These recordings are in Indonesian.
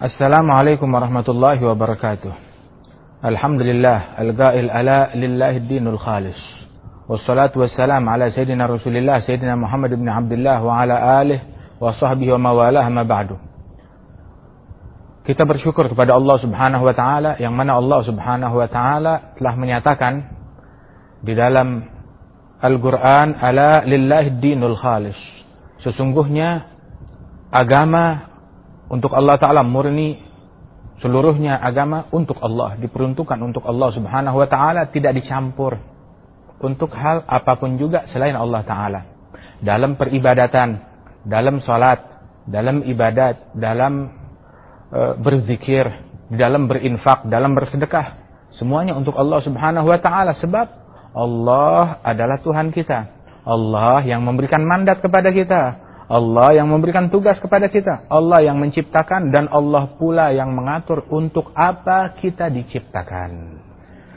Assalamualaikum warahmatullahi wabarakatuh. Alhamdulillah, al-ga'il ala lillahi dinul khalis. Wassalatu wassalam ala sayyidina Rasulillah sayyidina Muhammad ibn Abdullah wa ala alihi wa sahbihi wa mawalah ma ba'du. Kita bersyukur kepada Allah Subhanahu wa taala yang mana Allah Subhanahu wa taala telah menyatakan di dalam Al-Qur'an ala lillahi dinul khalis. Sesungguhnya agama untuk Allah Ta'ala murni seluruhnya agama untuk Allah diperuntukkan untuk Allah Subhanahu wa taala tidak dicampur untuk hal apa pun juga selain Allah taala. Dalam peribadatan dalam salat dalam ibadat dalam e, berzikir dalam berinfak dalam bersedekah semuanya untuk Allah Subhanahu wa taala. Sebab Allah adalah Tuhan kita. Allah yang memberikan mandat kepada kita Allah yang memberikan tugas kepada kita. Allah yang menciptakan dan Allah pula yang mengatur untuk apa kita diciptakan.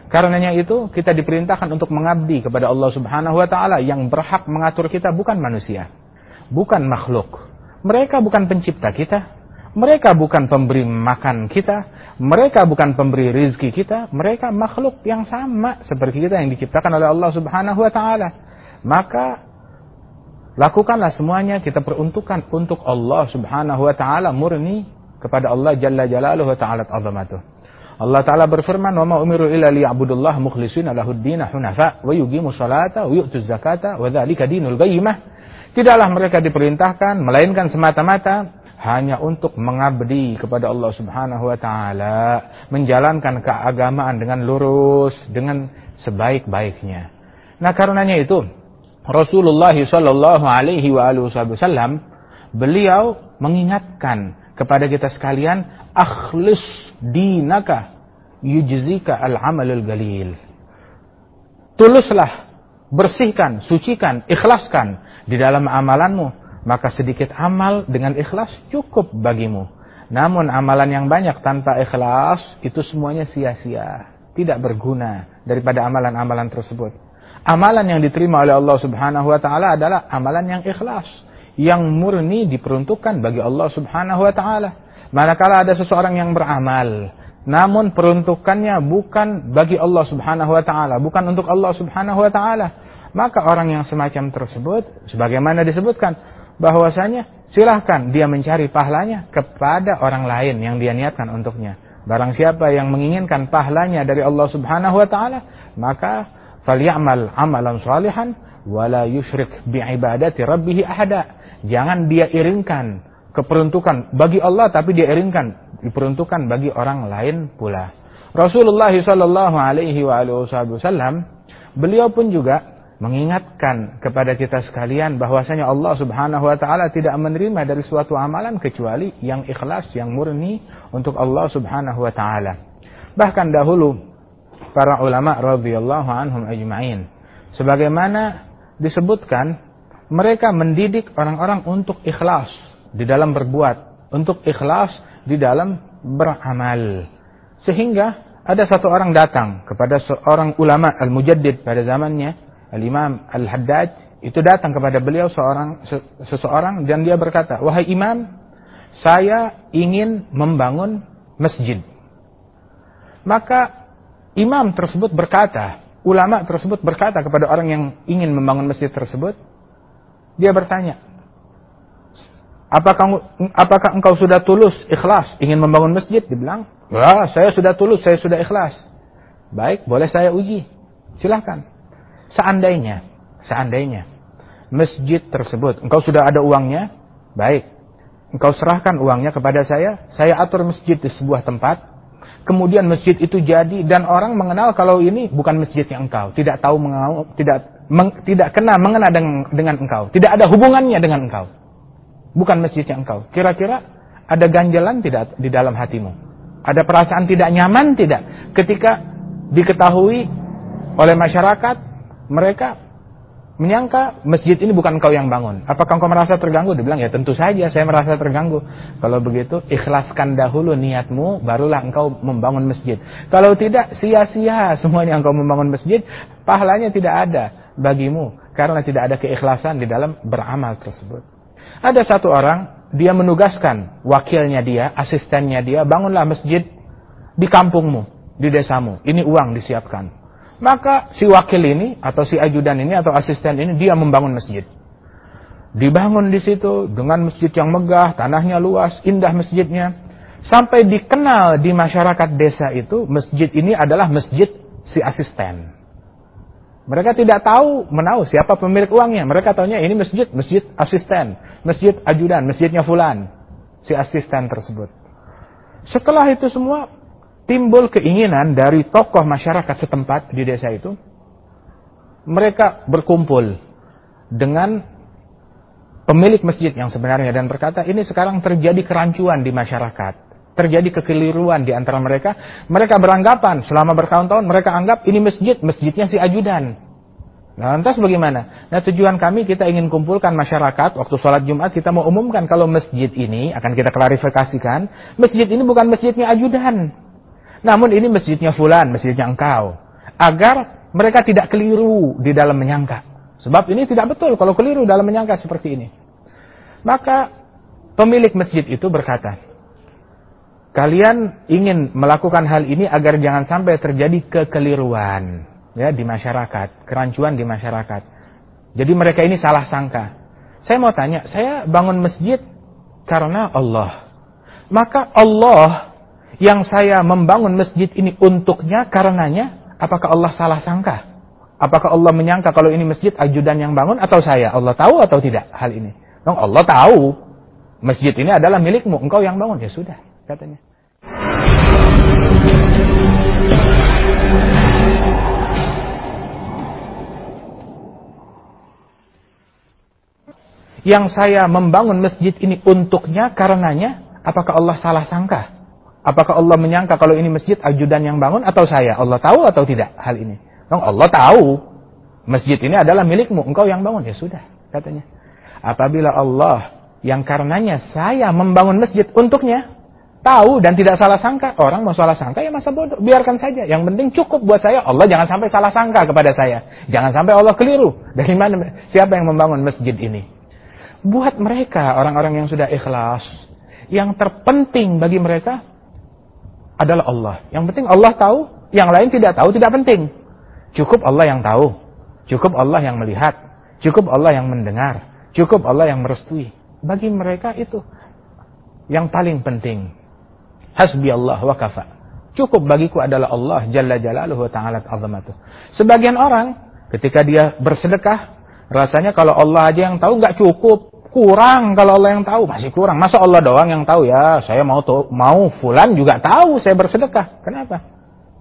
Karenanya itu kita diperintahkan untuk mengabdi kepada Allah Subhanahu wa taala yang berhak mengatur kita bukan manusia, bukan makhluk. Mereka bukan pencipta kita, mereka bukan pemberi makan kita, mereka bukan pemberi rizki kita, mereka makhluk yang sama seperti kita yang diciptakan oleh Allah Subhanahu wa taala. Maka Lakukanlah semuanya kita peruntukkan untuk Allah Subhanahu wa taala murni kepada Allah Jalla Jalaluhu wa ta'ala azamatuh. Allah taala berfirman, "Wa ma umiru illa liya'budullaha mukhlishina lahud-din hunafa wa yuqimu salata wa yu'tu zakata wa dzalika dinul qayyimah." Tidaklah mereka diperintahkan melainkan semata-mata hanya untuk mengabdi kepada Allah Subhanahu wa taala, menjalankan keagamaan dengan lurus, dengan sebaik-baiknya. Nah, karenanya itu Rasulullah Shallallahu Alaihi Wasallam beliau mengingatkan kepada kita sekalian akhlis dinaka yujzika al amalul galil. Tuluslah bersihkan sucikan ikhlaskan di dalam amalanmu. Maka sedikit amal dengan ikhlas cukup bagimu. Namun amalan yang banyak tanpa ikhlas itu semuanya sia-sia tidak berguna daripada amalan-amalan tersebut Amalan yang diterima oleh Allah Subhanahu wa taala adalah amalan yang ikhlas, yang murni diperuntukkan bagi Allah Subhanahu wa taala. Manakala ada seseorang yang beramal, namun peruntukannya bukan bagi Allah Subhanahu wa taala, bukan untuk Allah Subhanahu wa taala, maka orang yang semacam tersebut sebagaimana disebutkan bahwasanya silahkan dia mencari pahalanya kepada orang lain yang dia niatkan untuknya. Barang siapa yang menginginkan pahalanya dari Allah Subhanahu wa taala, maka falyamal amalan salihan wala yusyrik biibadati rabbih ahada. Jangan dia iringkan keperuntukan bagi Allah tapi dia iringkan diperuntukkan bagi orang lain pula. Rasulullah sallallahu alaihi wasallam beliau pun juga mengingatkan kepada kita sekalian bahwasanya Allah Subhanahu wa taala tidak menerima dari suatu amalan kecuali yang ikhlas, yang murni untuk Allah Subhanahu wa taala. Bahkan dahulu para ulama radhiyallahu anhum ajma'in. Sebagaimana disebutkan, mereka mendidik orang-orang untuk ikhlas di dalam berbuat, untuk ikhlas di dalam beramal. Sehingga ada satu orang datang kepada seorang ulama al-mujaddid pada zamannya, al-imam al-haddad, itu datang kepada beliau seorang seseorang dan dia berkata, "Wahai imam, saya ingin membangun masjid." Maka imam tersebut berkata, ulama tersebut berkata kepada orang yang ingin membangun masjid tersebut, dia bertanya, apakah apakah engkau sudah tulus, ikhlas, ingin membangun masjid? Dibilang, ya saya sudah tulus, saya sudah ikhlas. Baik, boleh saya uji. Silahkan. Seandainya, seandainya masjid tersebut, engkau sudah ada uangnya, baik. Engkau serahkan uangnya kepada saya, saya atur masjid di sebuah tempat, kemudian masjid itu jadi dan orang mengenal kalau ini bukan masjidnya engkau, tidak tahu mengau, tidak meng, tidak kena mengena dengan, dengan engkau, tidak ada hubungannya dengan engkau. Bukan masjidnya engkau. Kira-kira ada ganjalan tidak di dalam hatimu? Ada perasaan tidak nyaman tidak ketika diketahui oleh masyarakat mereka menyangka masjid ini bukan kau yang bangun. Apakah kau merasa terganggu? Dia bilang, ya tentu saja saya merasa terganggu. Kalau begitu, ikhlaskan dahulu niatmu, barulah engkau membangun masjid. Kalau tidak, sia-sia semuanya engkau membangun masjid, pahalanya tidak ada bagimu. Karena tidak ada keikhlasan di dalam beramal tersebut. Ada satu orang dia menugaskan wakilnya dia, asistennya dia, bangunlah masjid di kampungmu, di desamu. Ini uang disiapkan. Maka si wakil ini atau si ajudan ini atau asisten ini dia membangun masjid. Dibangun di situ dengan masjid yang megah, tanahnya luas, indah masjidnya. Sampai dikenal di masyarakat desa itu masjid ini adalah masjid si asisten. Mereka tidak tahu menahu siapa pemilik uangnya. Mereka tahunya ini masjid, masjid asisten, masjid ajudan, masjidnya fulan, si asisten tersebut. Setelah itu semua timbul keinginan dari tokoh masyarakat setempat di desa itu, mereka berkumpul dengan pemilik masjid yang sebenarnya dan berkata ini sekarang terjadi kerancuan di masyarakat terjadi kekeliruan di antara mereka. Mereka beranggapan selama bertahun-tahun mereka anggap ini masjid, masjidnya si ajudan. Nah, lantas bagaimana? Nah, tujuan kami kita ingin kumpulkan masyarakat waktu sholat Jumat kita mau umumkan kalau masjid ini akan kita klarifikasikan, masjid ini bukan masjidnya ajudan. Namun ini masjidnya fulan, masjidnya engkau. Agar mereka tidak keliru di dalam menyangka. Sebab ini tidak betul kalau keliru dalam menyangka seperti ini. Maka pemilik masjid itu berkata, kalian ingin melakukan hal ini agar jangan sampai terjadi kekeliruan ya di masyarakat, kerancuan di masyarakat. Jadi mereka ini salah sangka. Saya mau tanya, saya bangun masjid karena Allah. Maka Allah yang saya membangun masjid ini untuknya karenanya, apakah Allah salah sangka? Apakah Allah menyangka kalau ini masjid ajudan yang bangun atau saya? Allah tahu atau tidak hal ini? Dong Allah tahu. Masjid ini adalah milikmu, engkau yang bangun. Ya sudah, katanya. Yang saya membangun masjid ini untuknya karenanya, apakah Allah salah sangka? Apakah Allah menyangka kalau ini masjid ajudan yang bangun atau saya? Allah tahu atau tidak hal ini? Allah tahu. Masjid ini adalah milikmu, engkau yang bangun. Ya sudah, katanya. Apabila Allah yang karenanya saya membangun masjid untuknya, tahu dan tidak salah sangka. Orang mau salah sangka ya masa bodoh, biarkan saja. Yang penting cukup buat saya. Allah jangan sampai salah sangka kepada saya. Jangan sampai Allah keliru. Dari mana siapa yang membangun masjid ini? Buat mereka orang-orang yang sudah ikhlas, yang terpenting bagi mereka adalah Allah. Yang penting Allah tahu, yang lain tidak tahu tidak penting. Cukup Allah yang tahu, cukup Allah yang melihat, cukup Allah yang mendengar, cukup Allah yang merestui. Bagi mereka itu yang paling penting. Hasbi Allah wa kafa. Cukup bagiku adalah Allah Jalla Jalaluhu wa ta'ala azamatuh. Sebagian orang ketika dia bersedekah, rasanya kalau Allah aja yang tahu nggak cukup. Kurang kalau Allah yang tahu, masih kurang. Masa Allah doang yang tahu ya, saya mau mau fulan juga tahu saya bersedekah. Kenapa?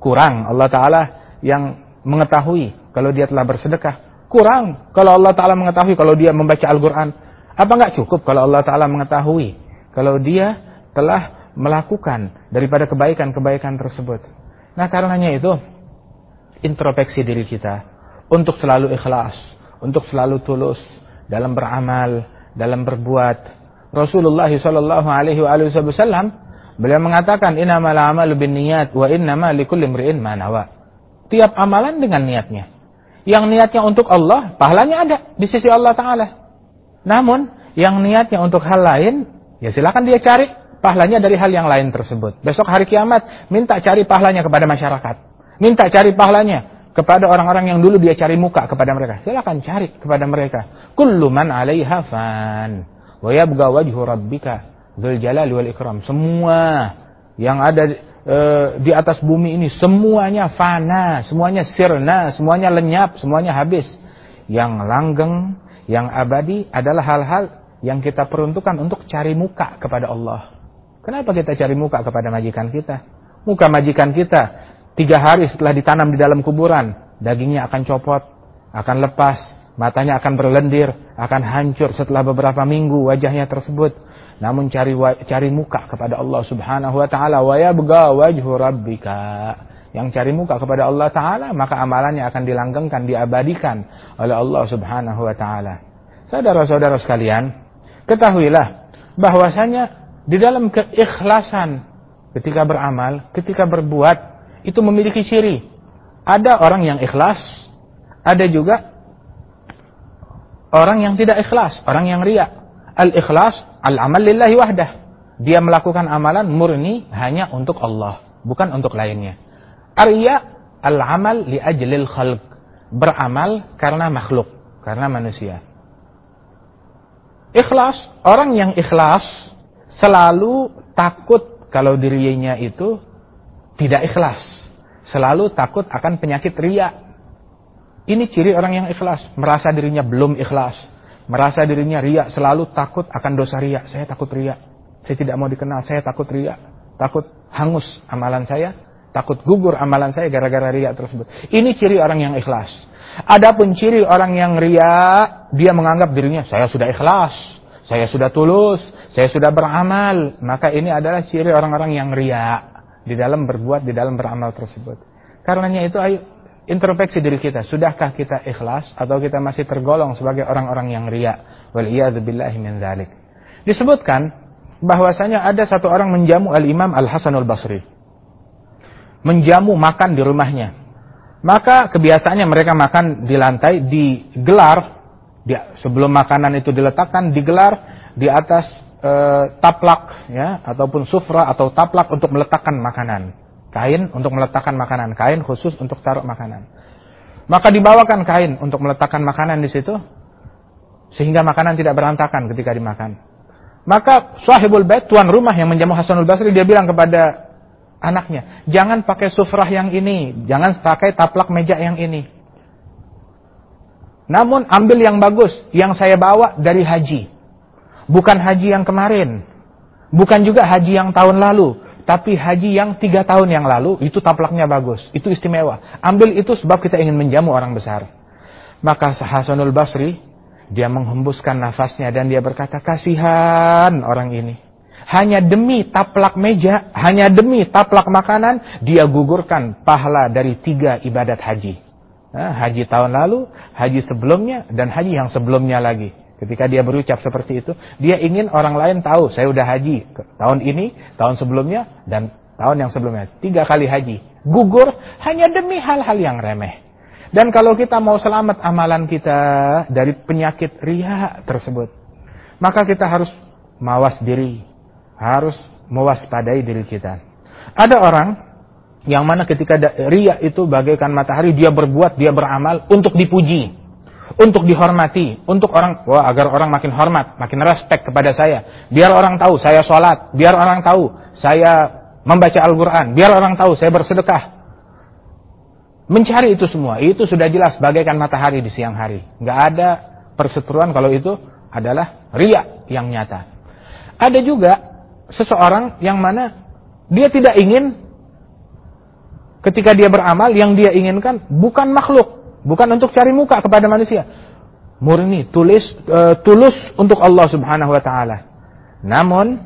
Kurang Allah Ta'ala yang mengetahui kalau dia telah bersedekah. Kurang kalau Allah Ta'ala mengetahui kalau dia membaca Al-Quran. Apa nggak cukup kalau Allah Ta'ala mengetahui kalau dia telah melakukan daripada kebaikan-kebaikan tersebut. Nah, karenanya itu introspeksi diri kita untuk selalu ikhlas, untuk selalu tulus dalam beramal, dalam berbuat. Rasulullah sallallahu alaihi wasallam beliau mengatakan innamal a'malu binniyat wa innamal likulli imri'in ma nawa. Tiap amalan dengan niatnya. Yang niatnya untuk Allah, pahalanya ada di sisi Allah taala. Namun, yang niatnya untuk hal lain, ya silakan dia cari pahalanya dari hal yang lain tersebut. Besok hari kiamat, minta cari pahalanya kepada masyarakat. Minta cari pahalanya kepada orang-orang yang dulu dia cari muka kepada mereka. Silakan cari kepada mereka. Kullu man 'alaiha fan wa yabqa wajhu rabbika dzul jalali wal ikram. Semua yang ada e, di atas bumi ini semuanya fana, semuanya sirna, semuanya lenyap, semuanya habis. Yang langgeng, yang abadi adalah hal-hal yang kita peruntukkan untuk cari muka kepada Allah. Kenapa kita cari muka kepada majikan kita? Muka majikan kita tiga hari setelah ditanam di dalam kuburan, dagingnya akan copot, akan lepas, matanya akan berlendir, akan hancur setelah beberapa minggu wajahnya tersebut. Namun cari cari muka kepada Allah Subhanahu wa taala wa yabqa wajhu rabbika. Yang cari muka kepada Allah taala maka amalannya akan dilanggengkan, diabadikan oleh Allah Subhanahu wa taala. Saudara-saudara sekalian, ketahuilah bahwasanya di dalam keikhlasan ketika beramal, ketika berbuat itu memiliki ciri. Ada orang yang ikhlas, ada juga orang yang tidak ikhlas, orang yang riak. Al-ikhlas al-amal lillahi wahdah. Dia melakukan amalan murni hanya untuk Allah, bukan untuk lainnya. Arya al-amal li ajlil khalq. Beramal karena makhluk, karena manusia. Ikhlas, orang yang ikhlas selalu takut kalau dirinya itu tidak ikhlas. Selalu takut akan penyakit ria. Ini ciri orang yang ikhlas, merasa dirinya belum ikhlas merasa dirinya riak, selalu takut akan dosa riak. Saya takut riak. Saya tidak mau dikenal, saya takut riak. Takut hangus amalan saya, takut gugur amalan saya gara-gara riak tersebut. Ini ciri orang yang ikhlas. Adapun ciri orang yang riak, dia menganggap dirinya saya sudah ikhlas, saya sudah tulus, saya sudah beramal. Maka ini adalah ciri orang-orang yang riak di dalam berbuat, di dalam beramal tersebut. Karenanya itu ayo introspeksi diri kita, sudahkah kita ikhlas atau kita masih tergolong sebagai orang-orang yang riya? Wal billahi min dzalik. Disebutkan bahwasanya ada satu orang menjamu Al-Imam Al-Hasanul Basri. Menjamu makan di rumahnya. Maka kebiasaannya mereka makan di lantai digelar di, sebelum makanan itu diletakkan digelar di atas e, taplak ya ataupun sufra atau taplak untuk meletakkan makanan. Kain untuk meletakkan makanan, kain khusus untuk taruh makanan. Maka dibawakan kain untuk meletakkan makanan di situ sehingga makanan tidak berantakan ketika dimakan. Maka sahibul bait tuan rumah yang menjamu Hasanul Basri dia bilang kepada anaknya, "Jangan pakai sufrah yang ini, jangan pakai taplak meja yang ini. Namun ambil yang bagus, yang saya bawa dari haji. Bukan haji yang kemarin, bukan juga haji yang tahun lalu, tapi haji yang tiga tahun yang lalu itu taplaknya bagus, itu istimewa. Ambil itu sebab kita ingin menjamu orang besar. Maka Hasanul Basri dia menghembuskan nafasnya dan dia berkata kasihan orang ini. Hanya demi taplak meja, hanya demi taplak makanan, dia gugurkan pahala dari tiga ibadat haji. Nah, haji tahun lalu, haji sebelumnya, dan haji yang sebelumnya lagi. Ketika dia berucap seperti itu, dia ingin orang lain tahu, saya udah haji tahun ini, tahun sebelumnya, dan tahun yang sebelumnya. Tiga kali haji. Gugur hanya demi hal-hal yang remeh. Dan kalau kita mau selamat amalan kita dari penyakit ria tersebut, maka kita harus mawas diri, harus mewaspadai diri kita. Ada orang yang mana ketika ria itu bagaikan matahari, dia berbuat, dia beramal untuk dipuji untuk dihormati, untuk orang, wah agar orang makin hormat, makin respect kepada saya. Biar orang tahu saya sholat, biar orang tahu saya membaca Al-Quran, biar orang tahu saya bersedekah. Mencari itu semua, itu sudah jelas bagaikan matahari di siang hari. Nggak ada perseteruan kalau itu adalah riak yang nyata. Ada juga seseorang yang mana dia tidak ingin ketika dia beramal yang dia inginkan bukan makhluk bukan untuk cari muka kepada manusia. Murni, tulis, uh, tulus untuk Allah Subhanahu wa taala. Namun,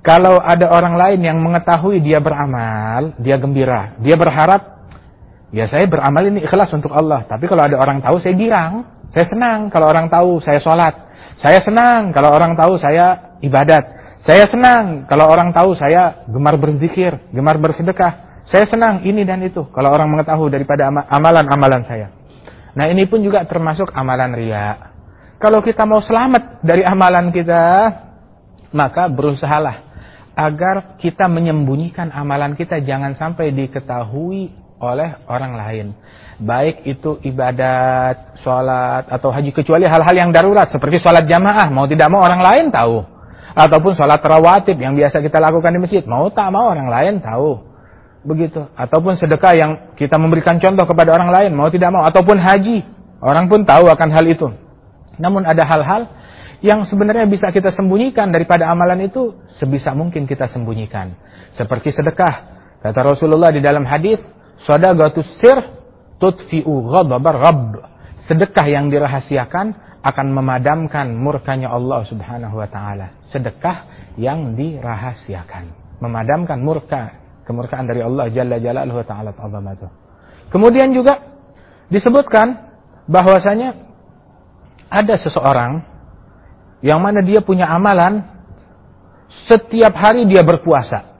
kalau ada orang lain yang mengetahui dia beramal, dia gembira, dia berharap ya saya beramal ini ikhlas untuk Allah. Tapi kalau ada orang tahu saya girang, saya senang kalau orang tahu saya sholat. Saya senang kalau orang tahu saya ibadat. Saya senang kalau orang tahu saya gemar berzikir, gemar bersedekah. Saya senang ini dan itu kalau orang mengetahui daripada amalan-amalan saya. Nah ini pun juga termasuk amalan ria. Kalau kita mau selamat dari amalan kita, maka berusahalah agar kita menyembunyikan amalan kita jangan sampai diketahui oleh orang lain. Baik itu ibadat, sholat, atau haji. Kecuali hal-hal yang darurat seperti sholat jamaah. Mau tidak mau orang lain tahu. Ataupun sholat rawatib yang biasa kita lakukan di masjid. Mau tak mau orang lain tahu. Begitu. Ataupun sedekah yang kita memberikan contoh kepada orang lain, mau tidak mau. Ataupun haji. Orang pun tahu akan hal itu. Namun ada hal-hal yang sebenarnya bisa kita sembunyikan daripada amalan itu sebisa mungkin kita sembunyikan. Seperti sedekah. Kata Rasulullah di dalam hadis, "Shadaqatus sir tutfi'u ghadabar rabb." Sedekah yang dirahasiakan akan memadamkan murkanya Allah Subhanahu wa taala. Sedekah yang dirahasiakan, memadamkan murka kemurkaan dari Allah Jalla Jalaluhu Ta'ala Ta'zamatuh. Kemudian juga disebutkan bahwasanya ada seseorang yang mana dia punya amalan setiap hari dia berpuasa.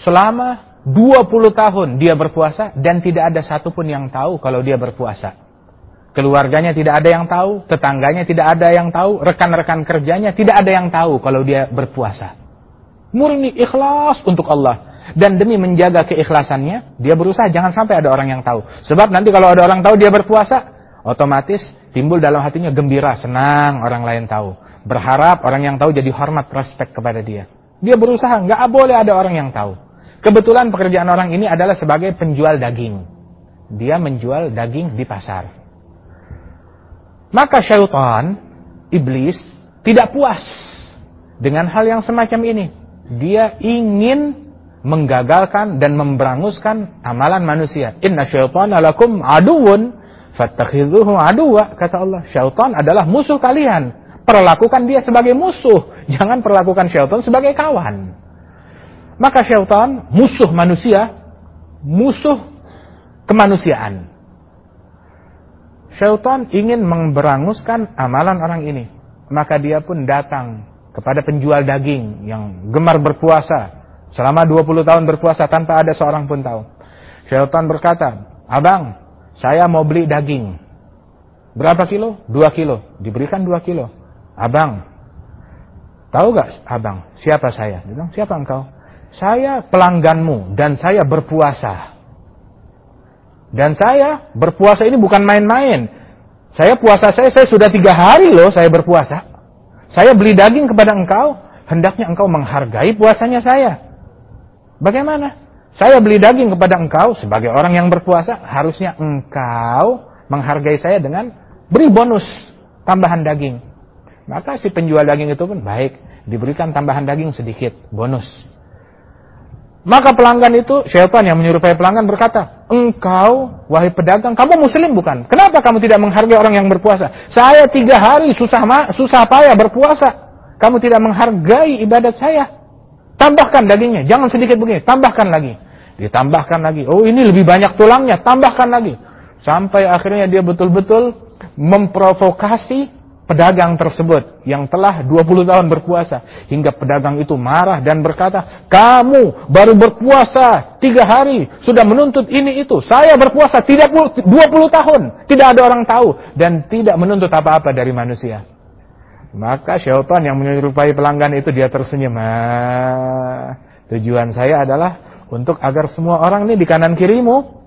Selama 20 tahun dia berpuasa dan tidak ada satupun yang tahu kalau dia berpuasa. Keluarganya tidak ada yang tahu, tetangganya tidak ada yang tahu, rekan-rekan kerjanya tidak ada yang tahu kalau dia berpuasa. Murni ikhlas untuk Allah. Dan demi menjaga keikhlasannya, dia berusaha jangan sampai ada orang yang tahu. Sebab nanti kalau ada orang tahu dia berpuasa, otomatis timbul dalam hatinya gembira, senang orang lain tahu. Berharap orang yang tahu jadi hormat, respect kepada dia. Dia berusaha, nggak boleh ada orang yang tahu. Kebetulan pekerjaan orang ini adalah sebagai penjual daging. Dia menjual daging di pasar. Maka syaitan, iblis, tidak puas dengan hal yang semacam ini. Dia ingin menggagalkan dan memberanguskan amalan manusia. Inna syaitana lakum aduun fattakhidhuhu aduwa kata Allah. Syaitan adalah musuh kalian. Perlakukan dia sebagai musuh, jangan perlakukan syaitan sebagai kawan. Maka syaitan musuh manusia, musuh kemanusiaan. Syaitan ingin memberanguskan amalan orang ini. Maka dia pun datang kepada penjual daging yang gemar berpuasa. Selama 20 tahun berpuasa tanpa ada seorang pun tahu. Syaitan berkata, Abang, saya mau beli daging. Berapa kilo? 2 kilo. Diberikan 2 kilo. Abang, tahu gak abang, siapa saya? Dia bilang, siapa engkau? Saya pelangganmu dan saya berpuasa. Dan saya berpuasa ini bukan main-main. Saya puasa saya, saya sudah tiga hari loh saya berpuasa. Saya beli daging kepada engkau, hendaknya engkau menghargai puasanya saya. Bagaimana? Saya beli daging kepada engkau sebagai orang yang berpuasa, harusnya engkau menghargai saya dengan beri bonus tambahan daging. Maka si penjual daging itu pun baik, diberikan tambahan daging sedikit, bonus. Maka pelanggan itu, syaitan yang menyerupai pelanggan berkata, engkau, wahai pedagang, kamu muslim bukan? Kenapa kamu tidak menghargai orang yang berpuasa? Saya tiga hari susah susah payah berpuasa. Kamu tidak menghargai ibadat saya. Tambahkan dagingnya, jangan sedikit begini, tambahkan lagi. Ditambahkan lagi, oh ini lebih banyak tulangnya, tambahkan lagi. Sampai akhirnya dia betul-betul memprovokasi pedagang tersebut yang telah 20 tahun berpuasa hingga pedagang itu marah dan berkata kamu baru berpuasa tiga hari sudah menuntut ini itu saya berpuasa 30, 20 tahun tidak ada orang tahu dan tidak menuntut apa-apa dari manusia maka syaitan yang menyerupai pelanggan itu dia tersenyum. Ah, tujuan saya adalah untuk agar semua orang ini di kanan kirimu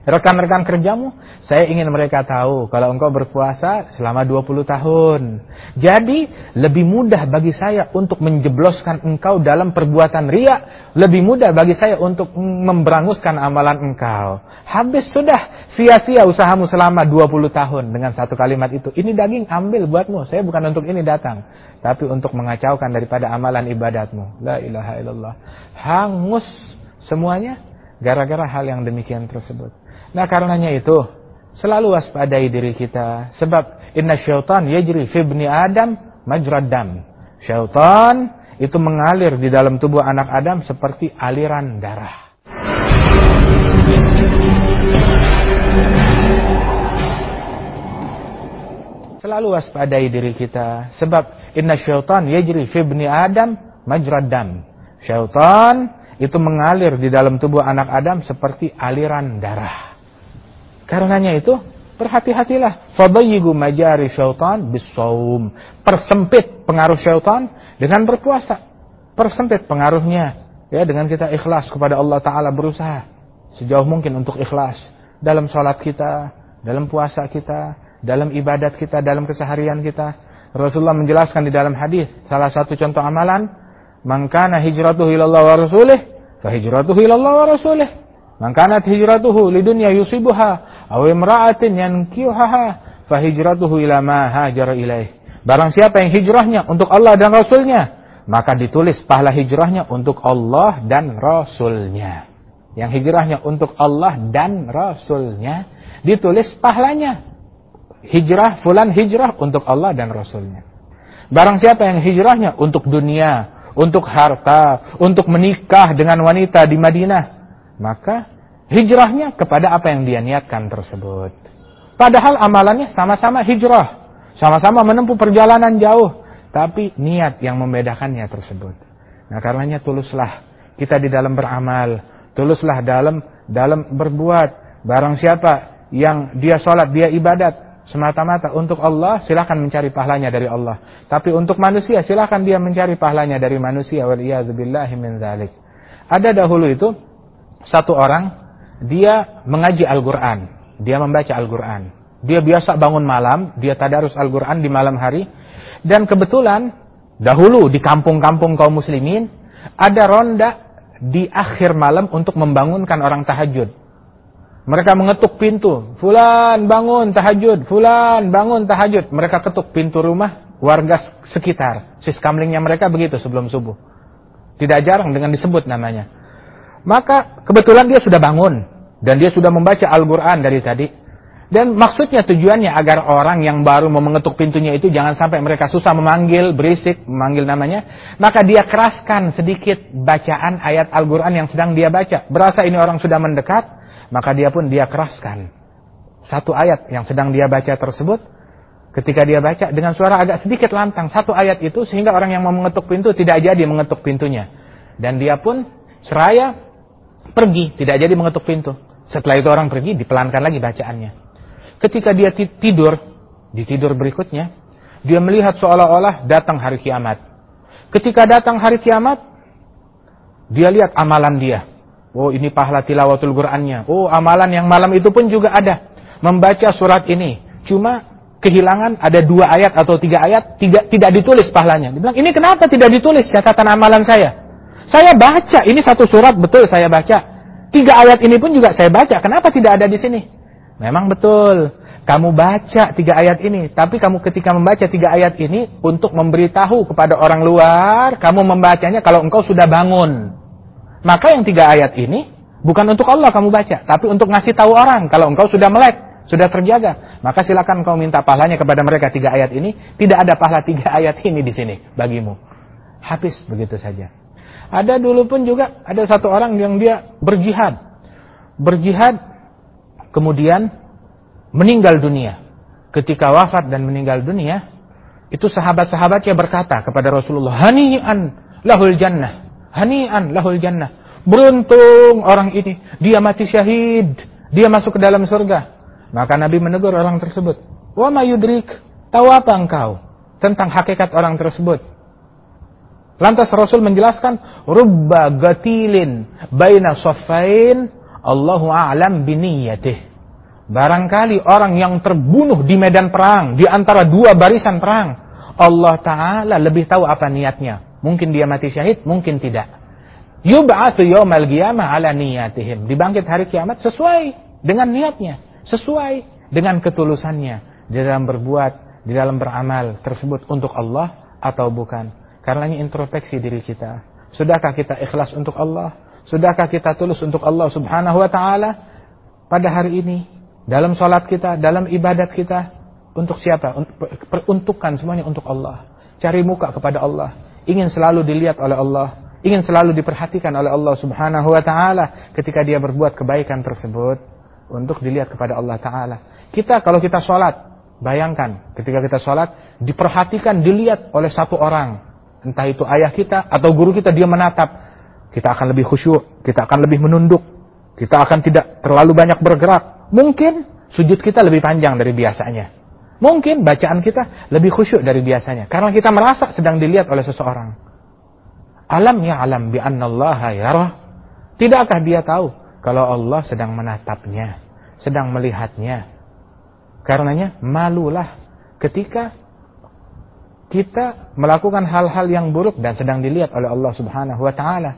Rekan-rekan kerjamu, saya ingin mereka tahu kalau engkau berpuasa selama 20 tahun. Jadi, lebih mudah bagi saya untuk menjebloskan engkau dalam perbuatan ria, lebih mudah bagi saya untuk memberanguskan amalan engkau. Habis sudah sia-sia usahamu selama 20 tahun dengan satu kalimat itu. Ini daging ambil buatmu, saya bukan untuk ini datang, tapi untuk mengacaukan daripada amalan ibadatmu. La ilaha illallah. Hangus semuanya gara-gara hal yang demikian tersebut. Nah karenanya itu selalu waspadai diri kita sebab inna syaitan yajri fi ibni adam majrad dam. Syaitan itu mengalir di dalam tubuh anak Adam seperti aliran darah. Selalu waspadai diri kita sebab inna syaitan yajri fi ibni adam majrad dam. Syaitan itu mengalir di dalam tubuh anak Adam seperti aliran darah. Karenanya itu berhati-hatilah. Fadayyigu majari syaitan bisawum. Persempit pengaruh syaitan dengan berpuasa. Persempit pengaruhnya ya dengan kita ikhlas kepada Allah taala berusaha sejauh mungkin untuk ikhlas dalam sholat kita, dalam puasa kita, dalam ibadat kita, dalam keseharian kita. Rasulullah menjelaskan di dalam hadis salah satu contoh amalan, "Man kana hijratuhu ilallah wa rasulih, fa hijratuhu ilallah wa rasulih." Man kanat hijratuhu lidunya yusibuha aw imra'atin yankihuha fa hijratuhu ila ma hajara ilaih. Barang siapa yang hijrahnya untuk Allah dan Rasulnya, maka ditulis pahala hijrahnya untuk Allah dan Rasulnya. Yang hijrahnya untuk Allah dan Rasulnya, ditulis pahalanya. Hijrah, fulan hijrah untuk Allah dan Rasulnya. Barang siapa yang hijrahnya untuk dunia, untuk harta, untuk menikah dengan wanita di Madinah, maka hijrahnya kepada apa yang dia niatkan tersebut. Padahal amalannya sama-sama hijrah, sama-sama menempuh perjalanan jauh, tapi niat yang membedakannya tersebut. Nah, karenanya tuluslah kita di dalam beramal, tuluslah dalam dalam berbuat. Barang siapa yang dia sholat, dia ibadat, semata-mata untuk Allah, silahkan mencari pahalanya dari Allah. Tapi untuk manusia, silahkan dia mencari pahalanya dari manusia. Min. Ada dahulu itu, satu orang, dia mengaji Al-Quran. Dia membaca Al-Quran. Dia biasa bangun malam, dia tadarus Al-Quran di malam hari. Dan kebetulan, dahulu di kampung-kampung kaum muslimin, ada ronda di akhir malam untuk membangunkan orang tahajud. Mereka mengetuk pintu. Fulan bangun tahajud. Fulan bangun tahajud. Mereka ketuk pintu rumah warga sekitar. Siskamlingnya mereka begitu sebelum subuh. Tidak jarang dengan disebut namanya. Maka kebetulan dia sudah bangun. Dan dia sudah membaca Al-Quran dari tadi. Dan maksudnya tujuannya agar orang yang baru mau mengetuk pintunya itu jangan sampai mereka susah memanggil, berisik, memanggil namanya. Maka dia keraskan sedikit bacaan ayat Al-Quran yang sedang dia baca. Berasa ini orang sudah mendekat, maka dia pun dia keraskan satu ayat yang sedang dia baca tersebut ketika dia baca dengan suara agak sedikit lantang satu ayat itu sehingga orang yang mau mengetuk pintu tidak jadi mengetuk pintunya dan dia pun seraya pergi tidak jadi mengetuk pintu setelah itu orang pergi dipelankan lagi bacaannya ketika dia tidur di tidur berikutnya dia melihat seolah-olah datang hari kiamat ketika datang hari kiamat dia lihat amalan dia Oh ini pahala tilawatul Qur'annya. Oh amalan yang malam itu pun juga ada. Membaca surat ini. Cuma kehilangan ada dua ayat atau tiga ayat tidak tidak ditulis pahalanya. Dia bilang ini kenapa tidak ditulis catatan amalan saya? Saya baca ini satu surat betul saya baca. Tiga ayat ini pun juga saya baca. Kenapa tidak ada di sini? Memang betul. Kamu baca tiga ayat ini. Tapi kamu ketika membaca tiga ayat ini untuk memberitahu kepada orang luar. Kamu membacanya kalau engkau sudah bangun. Maka yang tiga ayat ini bukan untuk Allah kamu baca, tapi untuk ngasih tahu orang kalau engkau sudah melek, sudah terjaga. Maka silakan kau minta pahalanya kepada mereka tiga ayat ini. Tidak ada pahala tiga ayat ini di sini bagimu. Habis begitu saja. Ada dulu pun juga ada satu orang yang dia berjihad. Berjihad kemudian meninggal dunia. Ketika wafat dan meninggal dunia, itu sahabat-sahabatnya berkata kepada Rasulullah, "Hani'an lahul jannah." Hani'an lahul jannah. Beruntung orang ini. Dia mati syahid. Dia masuk ke dalam surga. Maka Nabi menegur orang tersebut. Wa ma yudrik. Tahu apa engkau tentang hakikat orang tersebut? Lantas Rasul menjelaskan, rubba gatilin baina saffain Allahu a'lam biniyatih. Barangkali orang yang terbunuh di medan perang, di antara dua barisan perang, Allah Ta'ala lebih tahu apa niatnya. Mungkin dia mati syahid, mungkin tidak. Yub'atu yawmal qiyamah ala niyatihim. Dibangkit hari kiamat sesuai dengan niatnya, sesuai dengan ketulusannya di dalam berbuat, di dalam beramal tersebut untuk Allah atau bukan. Karena ini introspeksi diri kita. Sudahkah kita ikhlas untuk Allah? Sudahkah kita tulus untuk Allah Subhanahu wa taala pada hari ini dalam salat kita, dalam ibadat kita untuk siapa? Peruntukkan semuanya untuk Allah. Cari muka kepada Allah ingin selalu dilihat oleh Allah, ingin selalu diperhatikan oleh Allah Subhanahu wa taala ketika dia berbuat kebaikan tersebut untuk dilihat kepada Allah taala. Kita kalau kita sholat, bayangkan ketika kita sholat diperhatikan, dilihat oleh satu orang, entah itu ayah kita atau guru kita dia menatap, kita akan lebih khusyuk, kita akan lebih menunduk, kita akan tidak terlalu banyak bergerak. Mungkin sujud kita lebih panjang dari biasanya. Mungkin bacaan kita lebih khusyuk dari biasanya. Karena kita merasa sedang dilihat oleh seseorang. Alam ya alam bi annallaha yarah. Tidakkah dia tahu kalau Allah sedang menatapnya, sedang melihatnya. Karenanya malulah ketika kita melakukan hal-hal yang buruk dan sedang dilihat oleh Allah Subhanahu wa taala.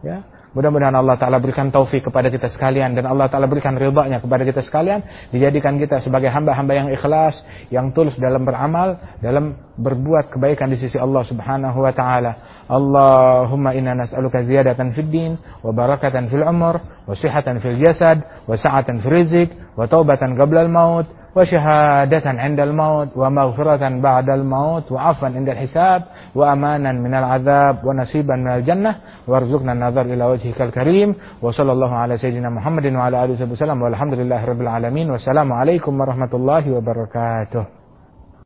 Ya. Mudah-mudahan Allah Ta'ala berikan taufik kepada kita sekalian dan Allah Ta'ala berikan ridhanya kepada kita sekalian. Dijadikan kita sebagai hamba-hamba yang ikhlas, yang tulus dalam beramal, dalam berbuat kebaikan di sisi Allah Subhanahu wa Ta'ala. Allahumma inna nas'aluka ziyadatan fid din, wa barakatan fil umur, wa sihatan fil jasad, wa sa'atan fil rizq, wa taubatan qabla al-maut, وشهادة عند الموت ومغفرة بعد الموت وعفوا عند الحساب وأمانا من العذاب ونصيبا من الجنة. وارزقنا النظر إلى وجهك الكريم. وصلى الله على سيدنا محمد وعلى آله وسلم. والحمد لله رب العالمين. والسلام عليكم ورحمة الله وبركاته.